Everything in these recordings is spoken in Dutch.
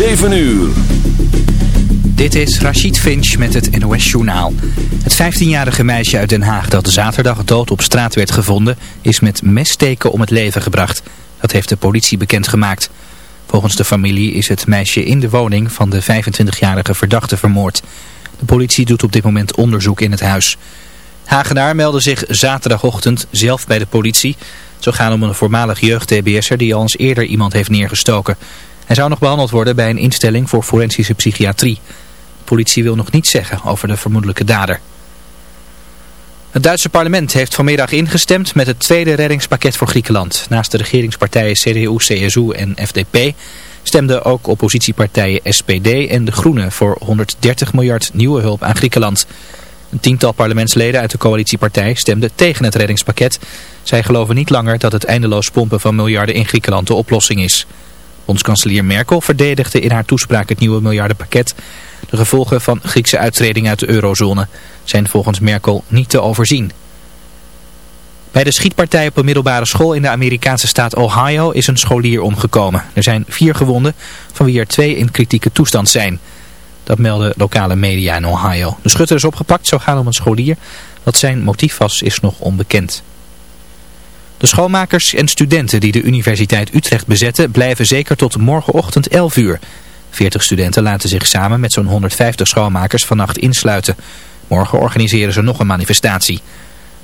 7 uur. Dit is Rachid Finch met het NOS Journaal. Het 15-jarige meisje uit Den Haag dat zaterdag dood op straat werd gevonden... is met messteken om het leven gebracht. Dat heeft de politie bekendgemaakt. Volgens de familie is het meisje in de woning van de 25-jarige verdachte vermoord. De politie doet op dit moment onderzoek in het huis. Hagenaar meldde zich zaterdagochtend zelf bij de politie. Zo gaat om een voormalig jeugd-TBS'er die al eens eerder iemand heeft neergestoken. Hij zou nog behandeld worden bij een instelling voor forensische psychiatrie. De politie wil nog niets zeggen over de vermoedelijke dader. Het Duitse parlement heeft vanmiddag ingestemd met het tweede reddingspakket voor Griekenland. Naast de regeringspartijen CDU, CSU en FDP stemden ook oppositiepartijen SPD en De Groenen voor 130 miljard nieuwe hulp aan Griekenland. Een tiental parlementsleden uit de coalitiepartij stemden tegen het reddingspakket. Zij geloven niet langer dat het eindeloos pompen van miljarden in Griekenland de oplossing is. Bondskanselier Merkel verdedigde in haar toespraak het nieuwe miljardenpakket. De gevolgen van Griekse uittreding uit de eurozone zijn volgens Merkel niet te overzien. Bij de schietpartij op een middelbare school in de Amerikaanse staat Ohio is een scholier omgekomen. Er zijn vier gewonden, van wie er twee in kritieke toestand zijn. Dat melden lokale media in Ohio. De schutter is opgepakt, zou gaan om een scholier. Wat zijn motief was, is nog onbekend. De schoonmakers en studenten die de Universiteit Utrecht bezetten blijven zeker tot morgenochtend 11 uur. 40 studenten laten zich samen met zo'n 150 schoonmakers vannacht insluiten. Morgen organiseren ze nog een manifestatie.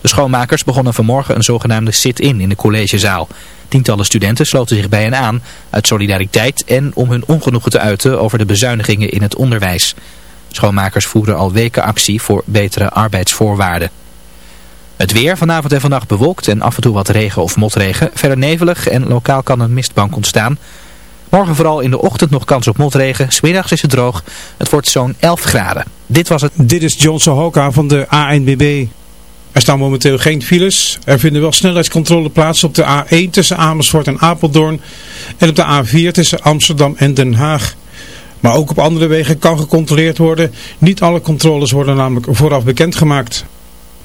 De schoonmakers begonnen vanmorgen een zogenaamde sit-in in de collegezaal. Tientallen studenten sloten zich bij hen aan uit solidariteit en om hun ongenoegen te uiten over de bezuinigingen in het onderwijs. Schoonmakers voeren al weken actie voor betere arbeidsvoorwaarden. Het weer vanavond en vannacht bewolkt en af en toe wat regen of motregen. Verder nevelig en lokaal kan een mistbank ontstaan. Morgen vooral in de ochtend nog kans op motregen. Smiddags is het droog. Het wordt zo'n 11 graden. Dit was het. Dit is John Sohoka van de ANBB. Er staan momenteel geen files. Er vinden wel snelheidscontrole plaats op de A1 tussen Amersfoort en Apeldoorn. En op de A4 tussen Amsterdam en Den Haag. Maar ook op andere wegen kan gecontroleerd worden. Niet alle controles worden namelijk vooraf bekendgemaakt.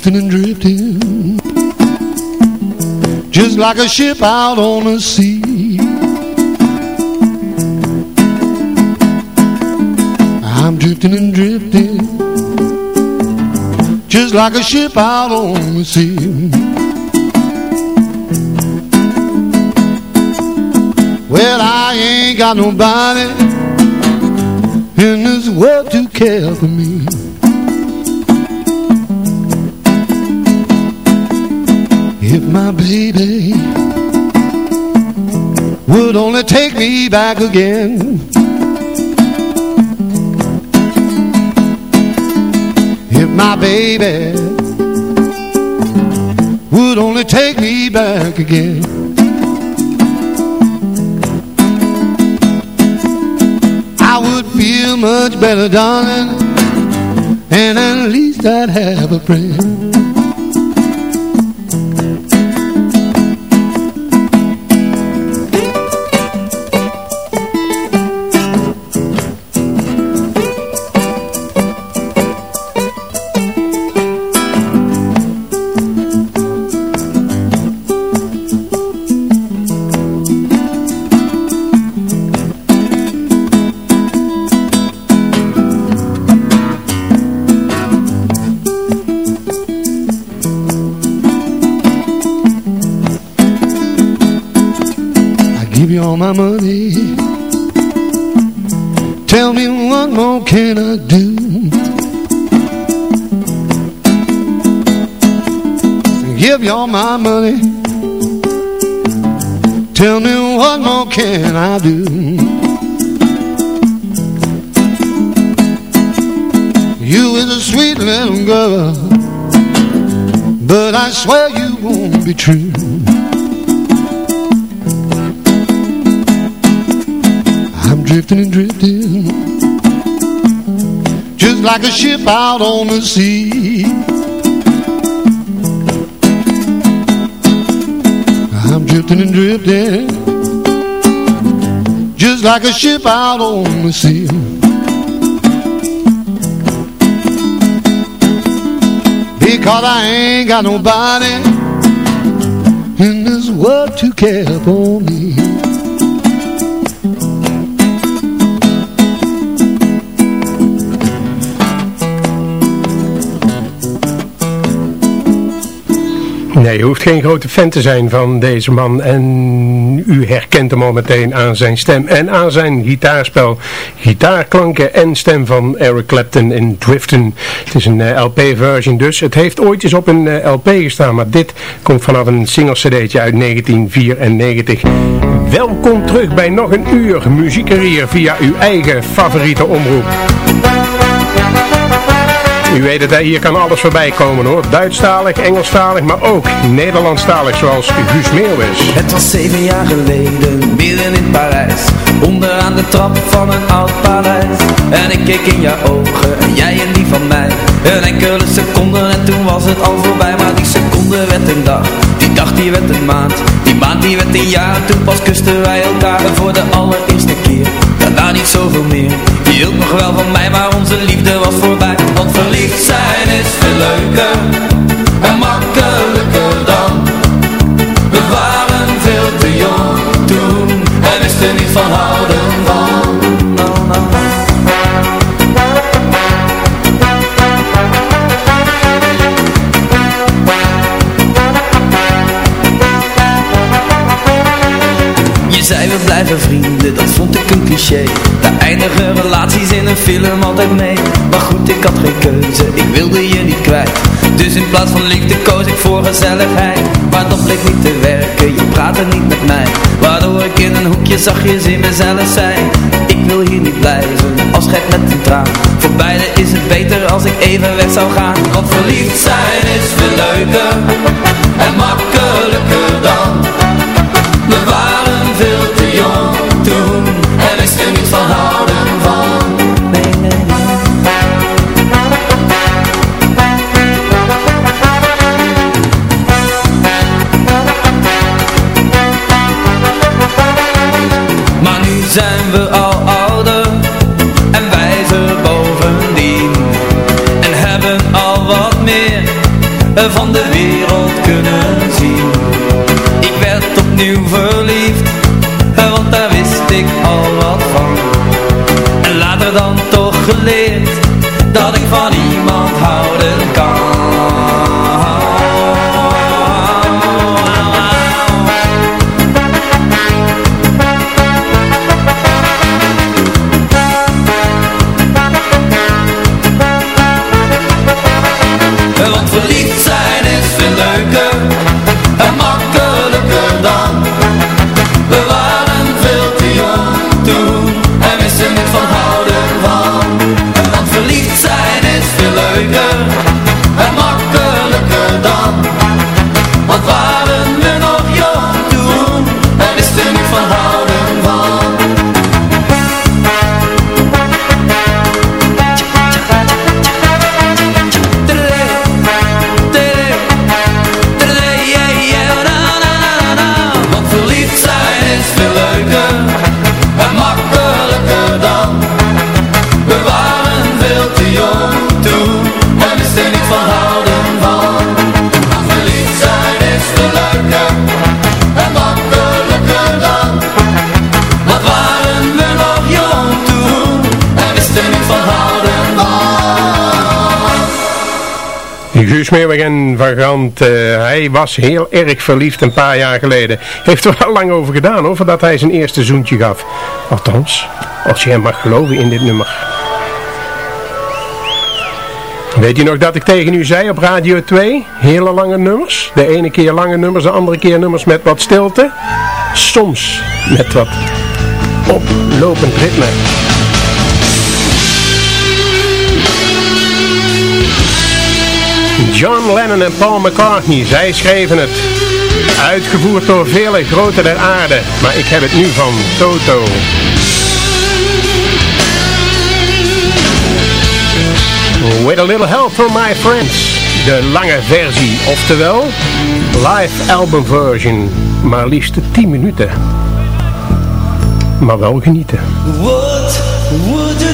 Drifting and drifting. Just like a ship out on the sea. I'm drifting and drifting. Just like a ship out on the sea. Well, I ain't got nobody in this world to care for me If my baby would only take me back again. If my baby would only take me back again. I would feel much better, darling And at least I'd have a friend my money. Tell me what more can I do? Give you all my money. Tell me what more can I do? You is a sweet little girl But I swear you won't be true like a ship out on the sea. I'm drifting and drifting Just like a ship out on the sea. Because I ain't got nobody In this world to care for me Nee, hoeft geen grote fan te zijn van deze man. En u herkent hem al meteen aan zijn stem en aan zijn gitaarspel. Gitaarklanken en stem van Eric Clapton in Driften. Het is een eh, LP-version dus. Het heeft ooit eens op een eh, LP gestaan, maar dit komt vanaf een single-cd'tje uit 1994. Welkom terug bij nog een uur muziekcarrière via uw eigen favoriete omroep. U weet het, hier kan alles voorbij komen hoor. Duitsstalig, Engelstalig, maar ook Nederlandstalig zoals Guus Meeuwis. Het was zeven jaar geleden, midden in Parijs. Onderaan de trap van een oud paleis. En ik keek in jouw ogen en jij in die van mij. Een enkele seconde en toen was het al voorbij. Maar die seconde werd een dag, die dag die werd een maand. Maand die werd een jaar en toen pas kusten wij elkaar. Voor de allereerste keer, daarna niet zoveel meer. Je hield nog wel van mij, maar onze liefde was voorbij. Want verliefd zijn is veel leuker en makkelijker dan. We waren veel te jong toen en wisten niet van houden van. Zei we blijven vrienden, dat vond ik een cliché. Daar eindigen relaties in een film altijd mee. Maar goed, ik had geen keuze, ik wilde je niet kwijt. Dus in plaats van liefde koos ik voor gezelligheid. Maar dat bleek niet te werken, je praatte niet met mij. Waardoor ik in een hoekje zachtjes in mezelf zei Ik wil hier niet blijven, als gek met een traan. Voor beide is het beter als ik even weg zou gaan. Want verliefd zijn is veel Guus Meeuwig en Van Gant, eh, hij was heel erg verliefd een paar jaar geleden. Heeft er wel lang over gedaan hoor, voordat hij zijn eerste zoentje gaf. Althans, als je hem mag geloven in dit nummer. Weet je nog dat ik tegen u zei op Radio 2? Hele lange nummers. De ene keer lange nummers, de andere keer nummers met wat stilte. Soms met wat oplopend ritme. John Lennon en Paul McCartney, zij schreven het. Uitgevoerd door vele grote der aarde, maar ik heb het nu van Toto. With a little help from my friends. De lange versie, oftewel live album version. Maar liefst 10 minuten. Maar wel genieten. Would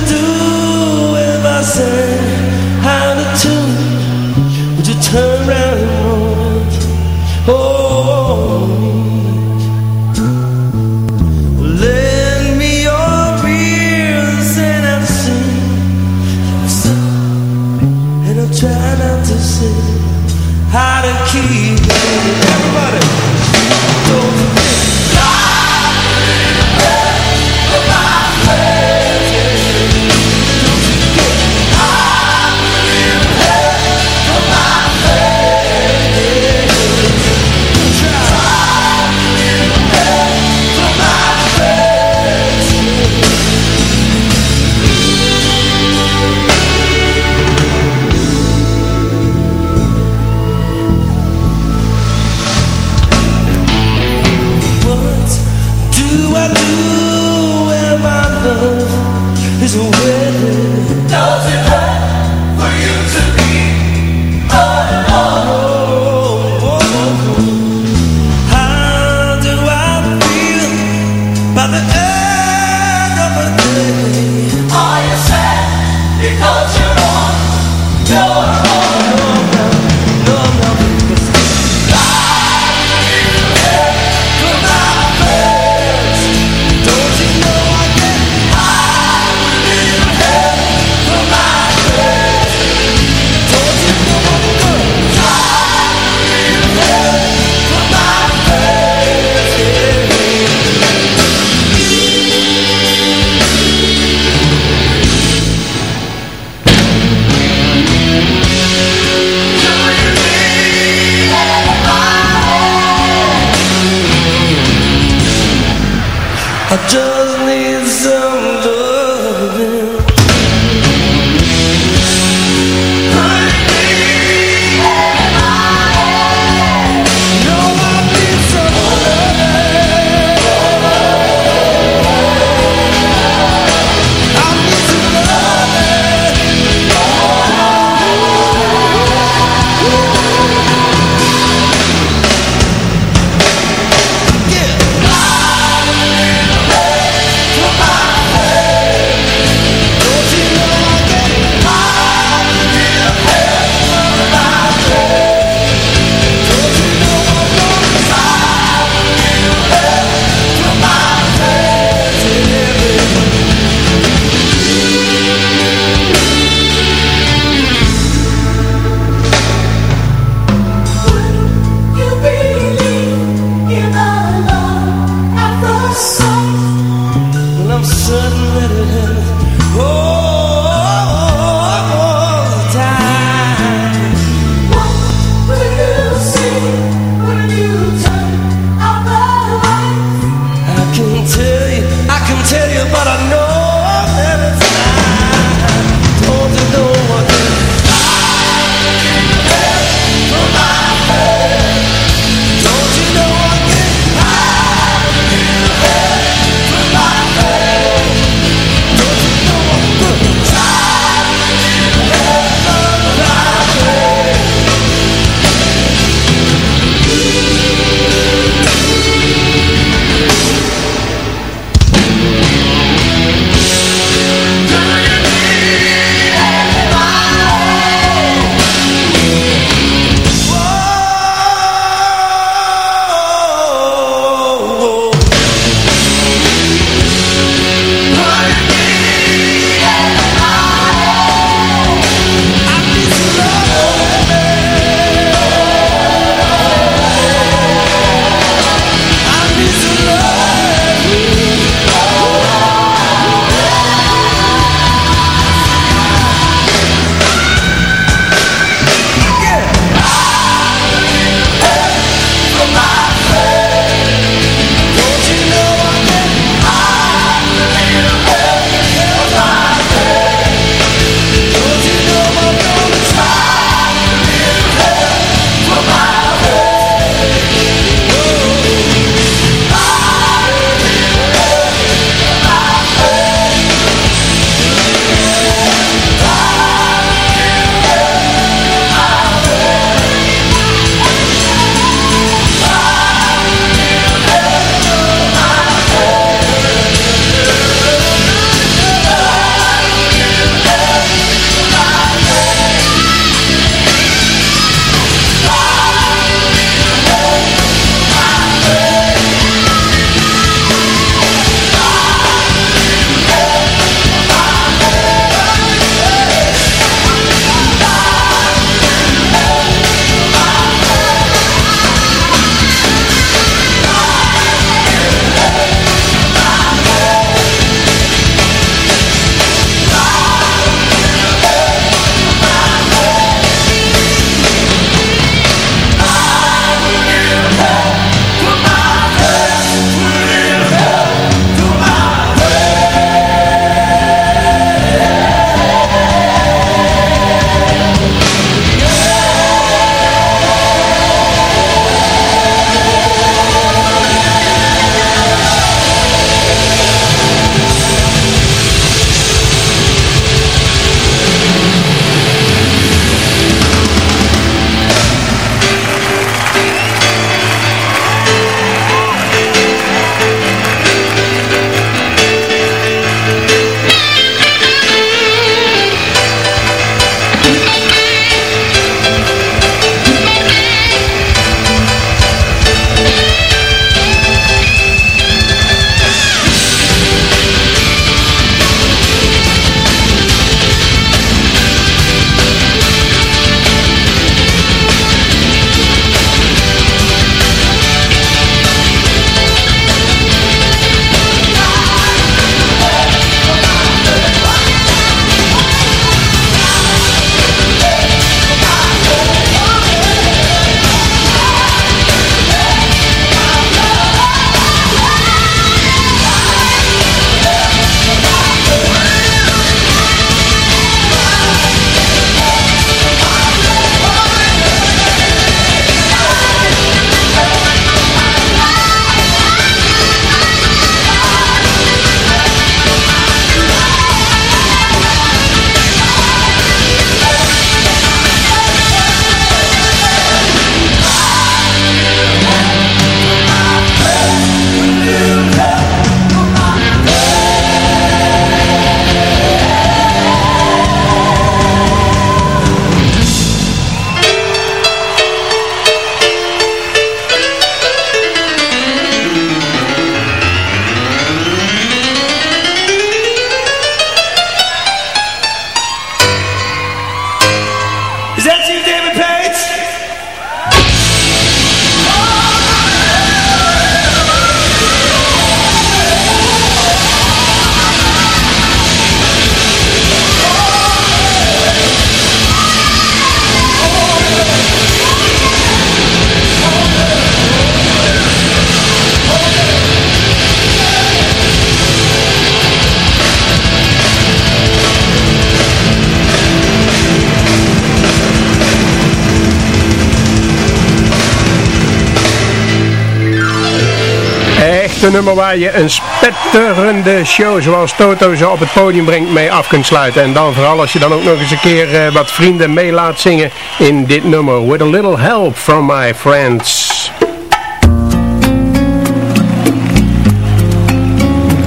echte nummer waar je een spetterende show zoals Toto ze op het podium brengt mee af kunt sluiten. En dan vooral als je dan ook nog eens een keer uh, wat vrienden mee laat zingen in dit nummer. With a little help from my friends.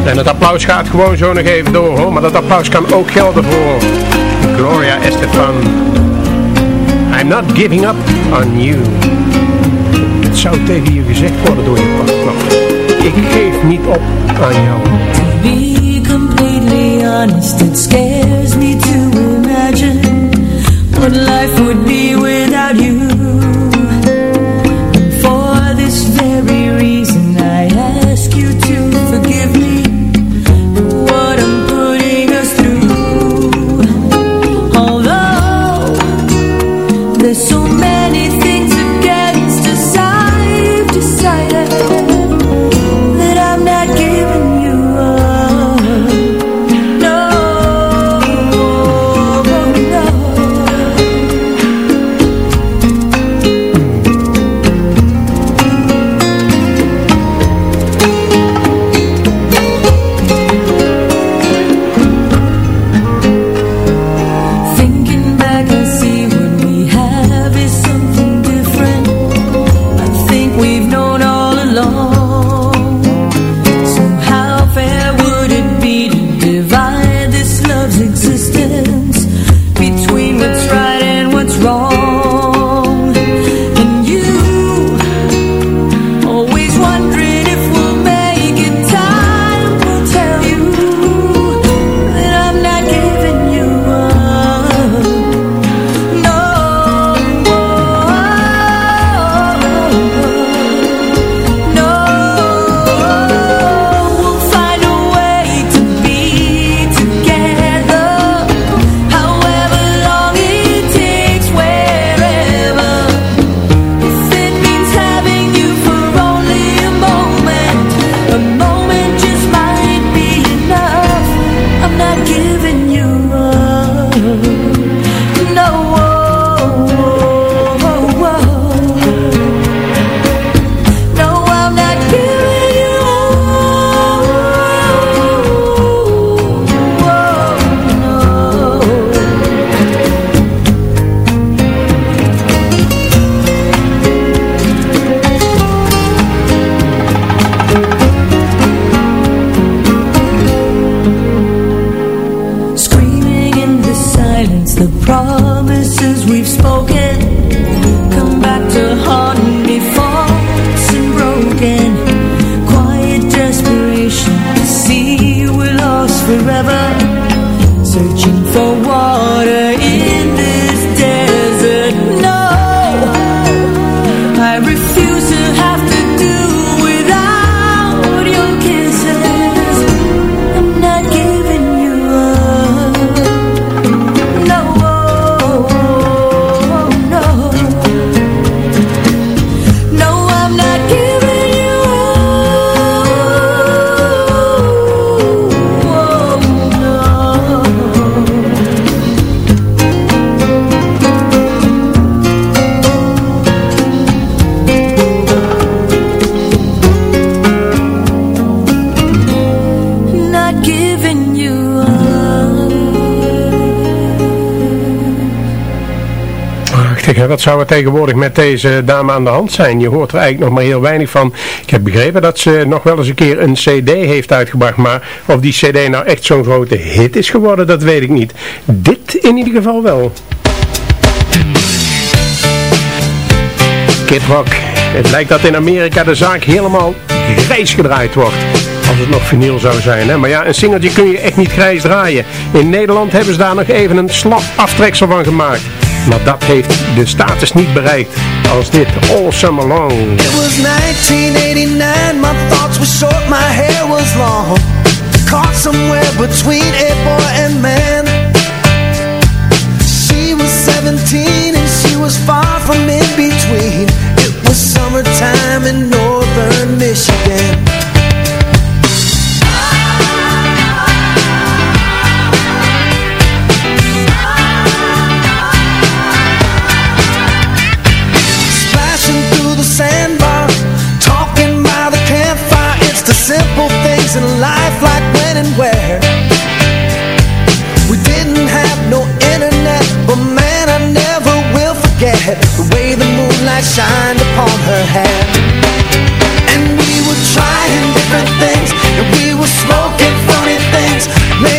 En het applaus gaat gewoon zo nog even door hoor. Maar dat applaus kan ook gelden voor Gloria Estefan. I'm not giving up on you. Het zou tegen je gezegd worden door je partner. Ik geef niet op aan jou. To be completely honest, it scares me to imagine what life would be without you. Hè? wat zou er tegenwoordig met deze dame aan de hand zijn? Je hoort er eigenlijk nog maar heel weinig van. Ik heb begrepen dat ze nog wel eens een keer een cd heeft uitgebracht, maar of die cd nou echt zo'n grote hit is geworden, dat weet ik niet. Dit in ieder geval wel. Kid Rock. Het lijkt dat in Amerika de zaak helemaal grijs gedraaid wordt. Als het nog vinyl zou zijn. Hè? Maar ja, een singeltje kun je echt niet grijs draaien. In Nederland hebben ze daar nog even een slap aftreksel van gemaakt. Maar dat heeft de status niet bereikt. Als dit All Summer Long. It was 1989, my thoughts were short, my hair was long Caught somewhere between a boy and man She was 17 and she was far from in between It was summertime in northern Michigan in life like when and where. We didn't have no internet But man, I never will forget The way the moonlight shined upon her hair. And we were trying different things And we were smoking funny things Maybe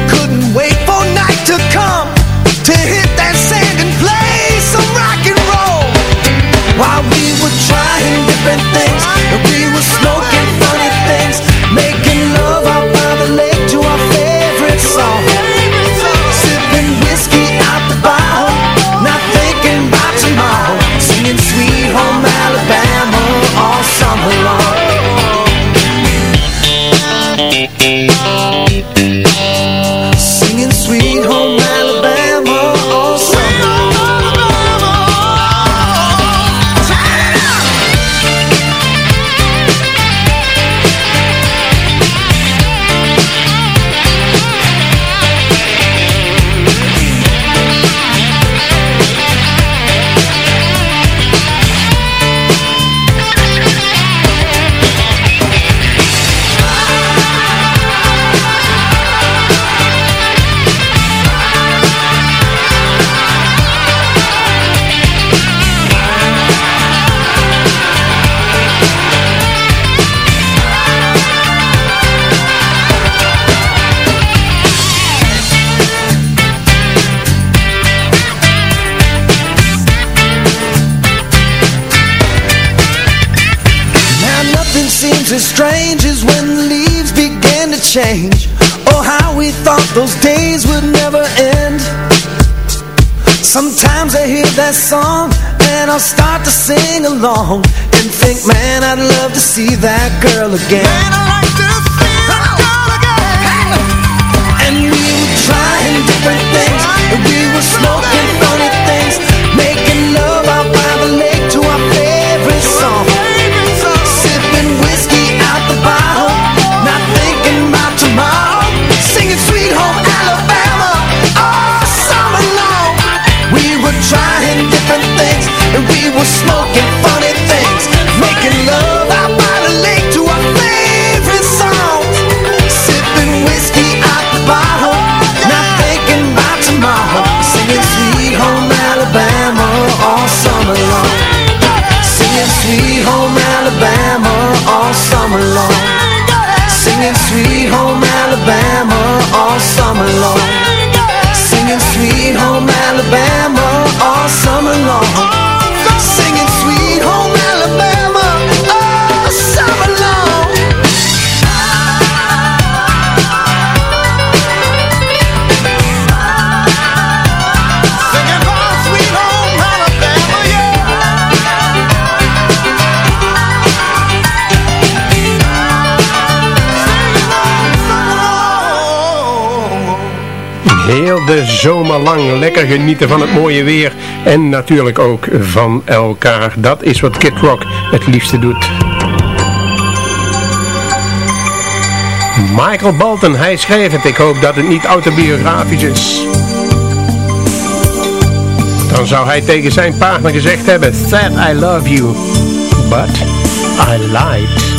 as strange as when the leaves began to change. Oh, how we thought those days would never end. Sometimes I hear that song and I'll start to sing along And think, man, I'd love to see that girl again. Man, I'd like to see that girl again. And we were trying different things. And we were smoking funny smoking funny things Making love. By the lake to our favorite Sipping whiskey the Not thinking about tomorrow. Singing Sweet Home Alabama all summer long. Singing Sweet Home Alabama all summer long. Singing Sweet Home Alabama all summer long. Singing Sweet Home Alabama Heel de zomer lang lekker genieten van het mooie weer en natuurlijk ook van elkaar. Dat is wat Kid Rock het liefste doet. Michael Bolton, hij schreef het. Ik hoop dat het niet autobiografisch is. Dan zou hij tegen zijn partner gezegd hebben, That I love you, but I lied.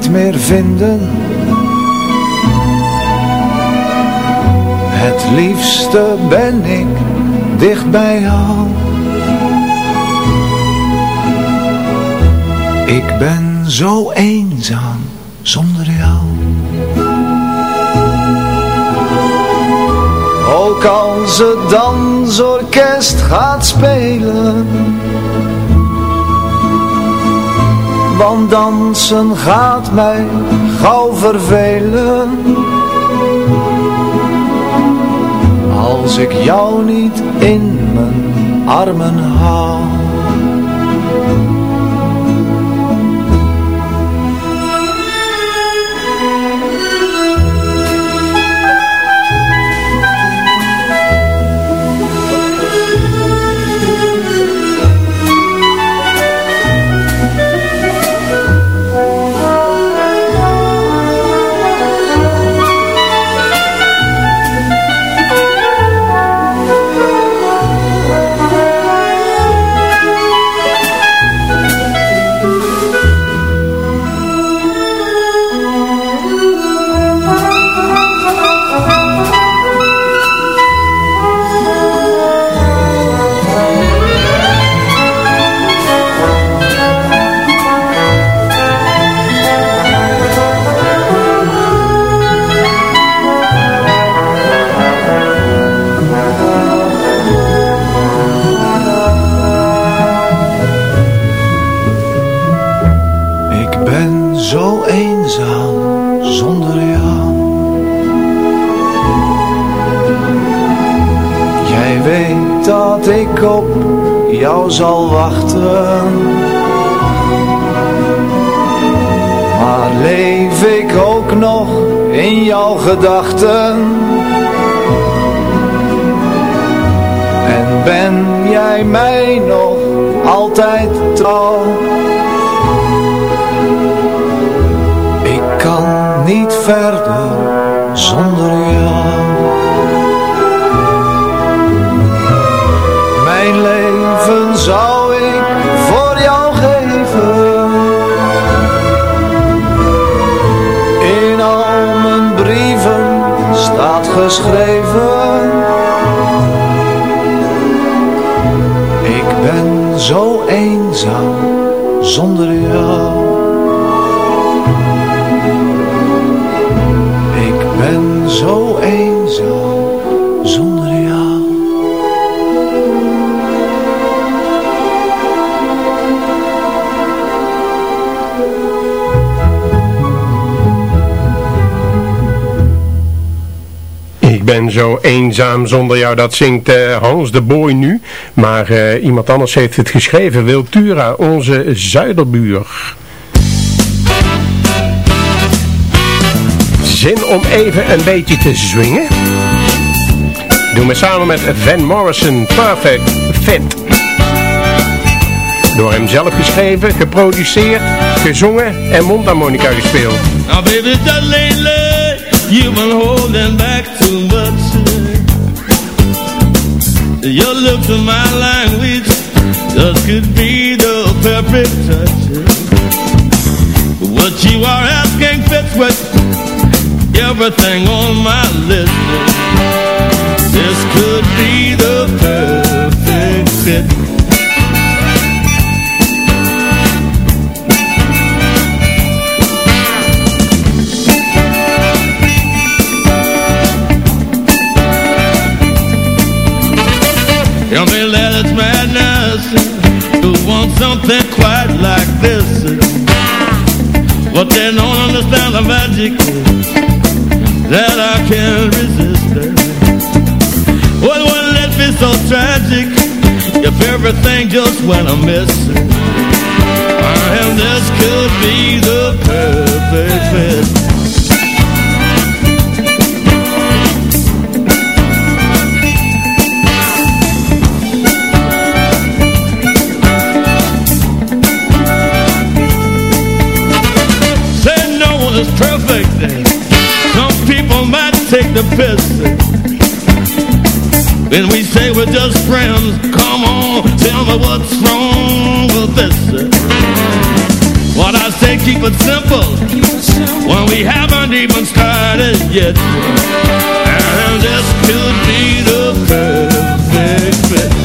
Niet meer vinden. Het liefste ben ik dicht bij jou. Ik ben zo eenzaam zonder jou. Ook als het dansorkest gaat spelen. Want dansen gaat mij gauw vervelen. Als ik jou niet in mijn armen hou. Ik op jou zal wachten. Maar leef ik ook nog in jouw gedachten? En ben jij mij nog altijd trouw? Ik kan niet verder zonder jou. Zonder jou. Eenzaam zonder jou, dat zingt eh, Hans de Boy nu. Maar eh, iemand anders heeft het geschreven, Wiltura, onze zuiderbuur. Zin om even een beetje te zwingen? Doen we samen met Van Morrison Perfect Fit. Door hem zelf geschreven, geproduceerd, gezongen en mondharmonica gespeeld. Now baby, you've been holding back too much. Your lips and my language just could be the perfect touch. What you are asking fits with everything on my list. This could be the perfect fit. Something quite like this. But they don't understand the magic that I can't resist. What wouldn't it be so tragic if everything just went amiss? And this could be the perfect fit. birthday. Some people might take the piss. When we say we're just friends, come on, tell me what's wrong with this. What I say, keep it simple. When we haven't even started yet. And this could be the perfect fit.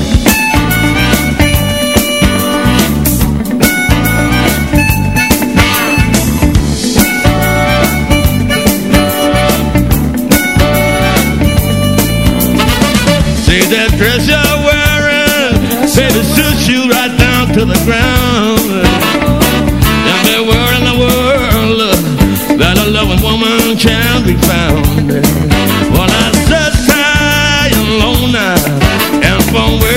Dress you're wearing, baby, suits you right down to the ground. Everywhere in the world uh, that a loving woman can be found. Well, I sit high and low now, and from where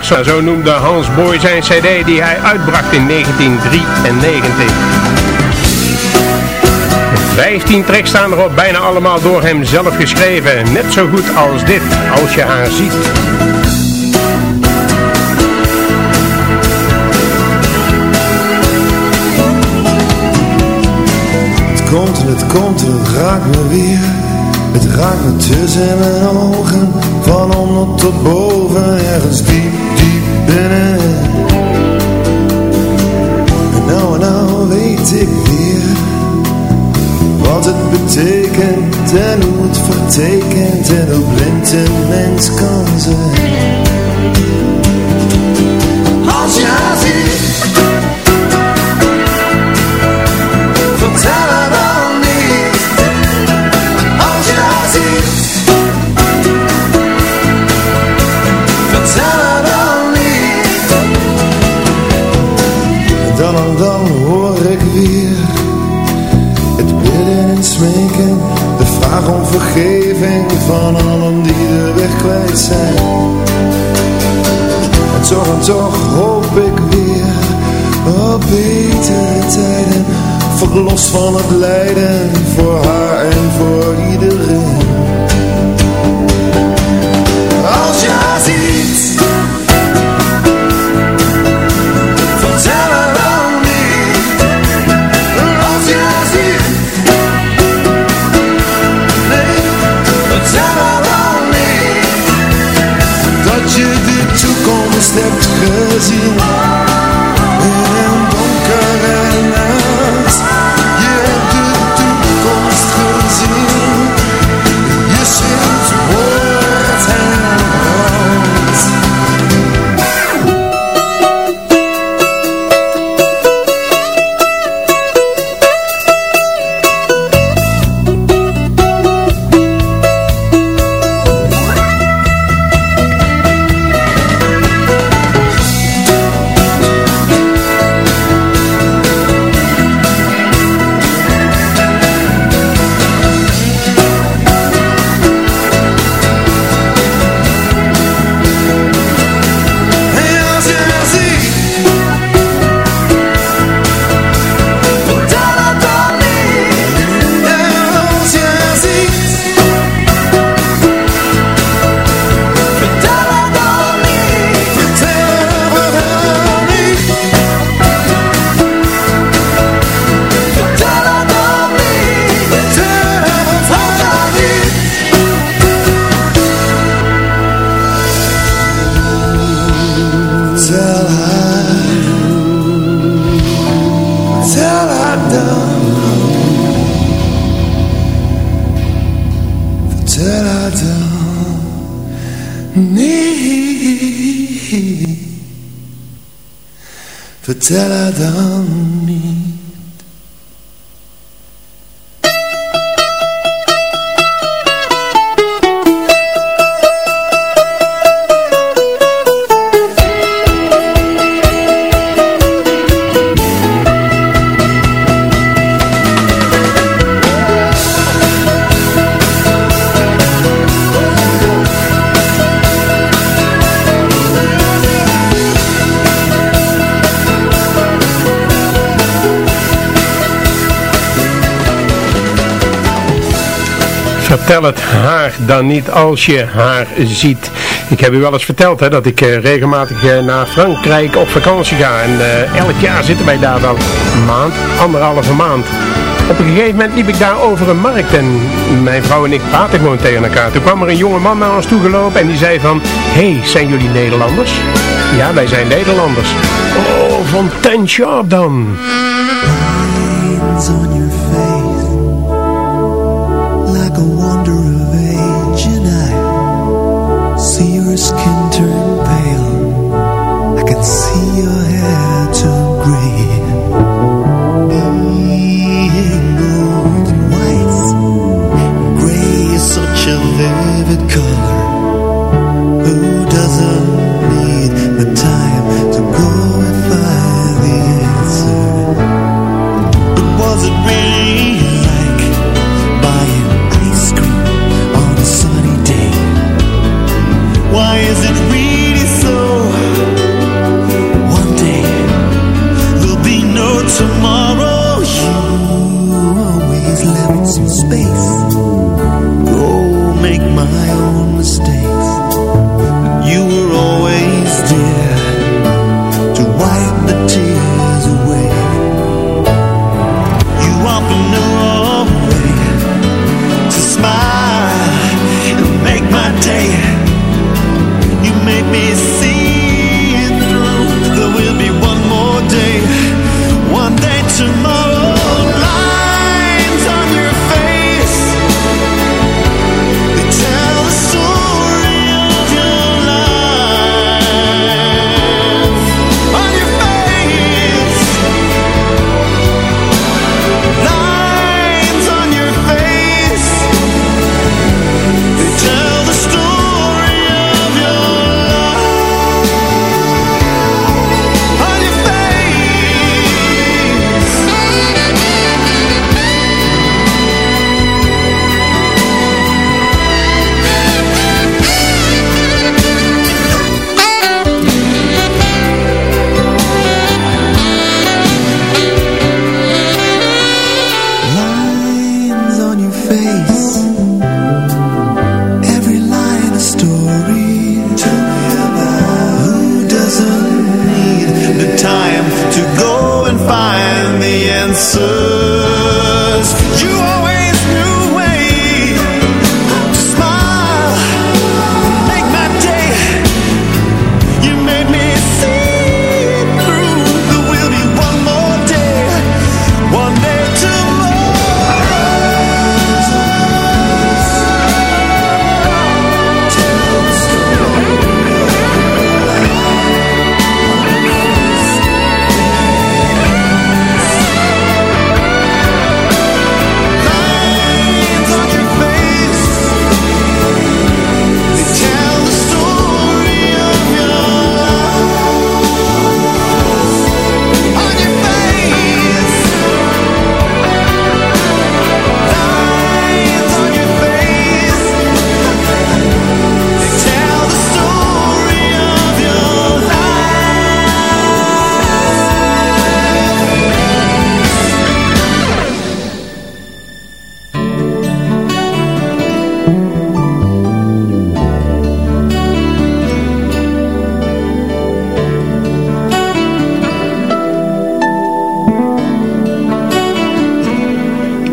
Zo noemde Hans Boy zijn cd die hij uitbracht in 1993. 15 tracks staan erop, bijna allemaal door hem zelf geschreven. Net zo goed als dit, als je haar ziet. Het komt en het komt en het raakt me weer Het raakt me tussen mijn ogen Van onder tot boven Ergens diep, diep binnen. En nou en nou weet ik weer Wat het betekent En hoe het vertekent En hoe blind een mens kan zijn. Als je haar ziet Van allen die de weg kwijt zijn. En toch en toch hoop ik weer Op betere tijden. Verlost van het lijden Voor haar en voor iedereen Você. you. Vertel Vertel het haar dan niet als je haar ziet. Ik heb u wel eens verteld hè, dat ik eh, regelmatig eh, naar Frankrijk op vakantie ga. En eh, elk jaar zitten wij daar wel een maand, anderhalve maand. Op een gegeven moment liep ik daar over een markt en mijn vrouw en ik praten gewoon tegen elkaar. Toen kwam er een jonge man naar ons toe gelopen en die zei van... Hé, hey, zijn jullie Nederlanders? Ja, wij zijn Nederlanders. Oh, van Ten dan. Your skin turn pale. I can see your hair turn gray. Being white. Gray is such a vivid color. Who doesn't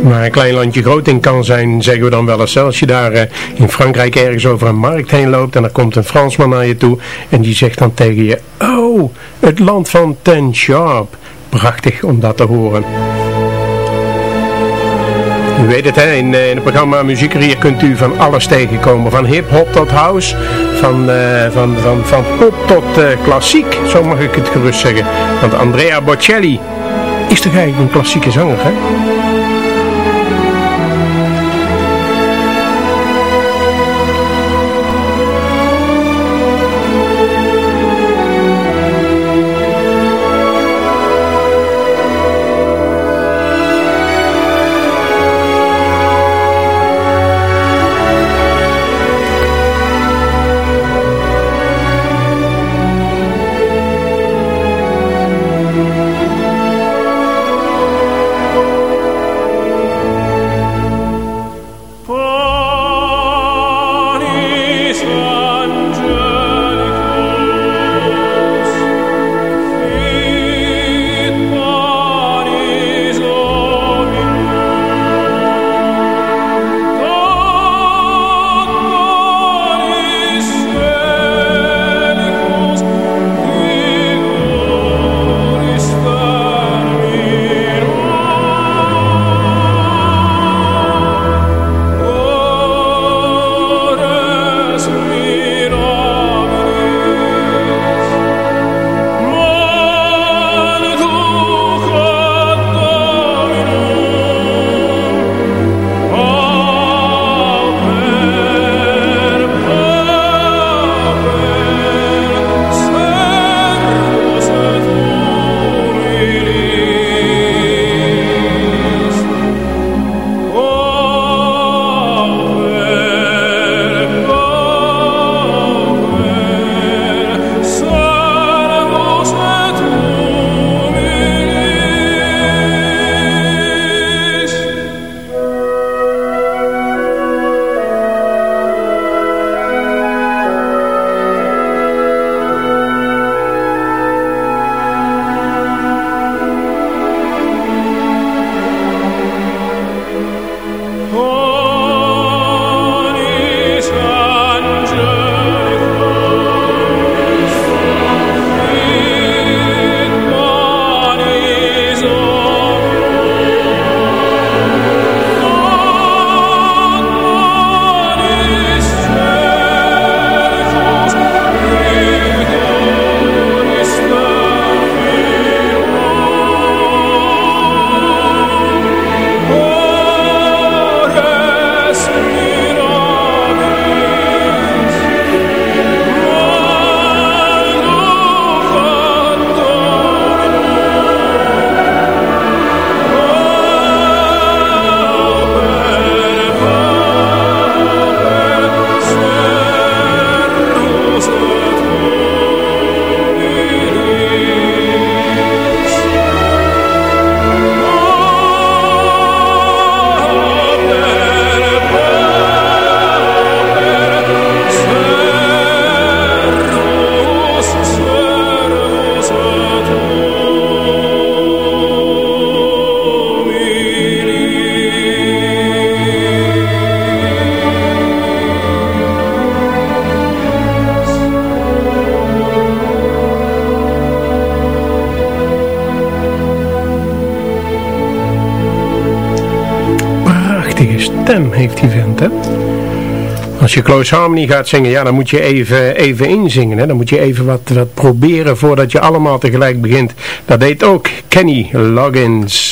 Maar een klein landje groot in kan zijn, zeggen we dan wel eens. Als je daar eh, in Frankrijk ergens over een markt heen loopt en er komt een Fransman naar je toe en die zegt dan tegen je, oh, het land van Ten Sharp. Prachtig om dat te horen. U weet het, hè? In, eh, in het programma Muziekerier kunt u van alles tegenkomen. Van hip-hop tot house, van, uh, van, van, van pop tot klassiek, zo mag ik het gerust zeggen. Want Andrea Bocelli is toch eigenlijk een klassieke zanger, hè? Heeft die vent, hè? Als je Close Harmony gaat zingen, ja, dan moet je even, even inzingen. Hè? Dan moet je even wat, wat proberen voordat je allemaal tegelijk begint. Dat deed ook Kenny Loggins.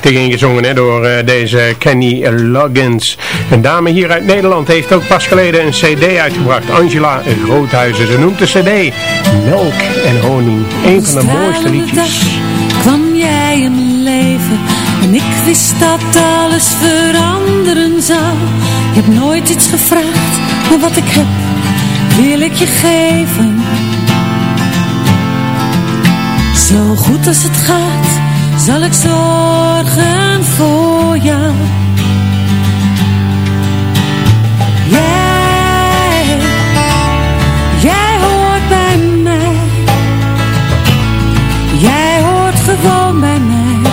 Prachtig ingezongen hè, door eh, deze Kenny Loggins. Een dame hier uit Nederland heeft ook pas geleden een cd uitgebracht. Angela Groothuizen. Ze noemt de cd Melk en Honing. Een van de mooiste liedjes. kwam jij in mijn leven en ik wist dat alles veranderen zou. Je hebt nooit iets gevraagd, maar wat ik heb wil ik je geven. Zo goed als het gaat, zal ik zorgen voor jou. Jij, jij hoort bij mij. Jij hoort gewoon bij mij.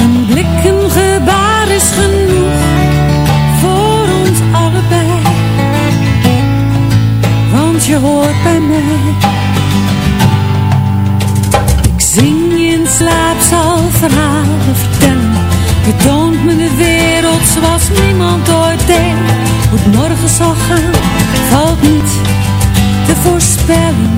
Een blik, een gebaar is genoeg voor ons allebei. Want je hoort bij mij. Slaap, zal verhalen vertellen. Je toont me de wereld zoals niemand ooit deed. Hoe het morgen zal gaan, valt niet te voorspellen.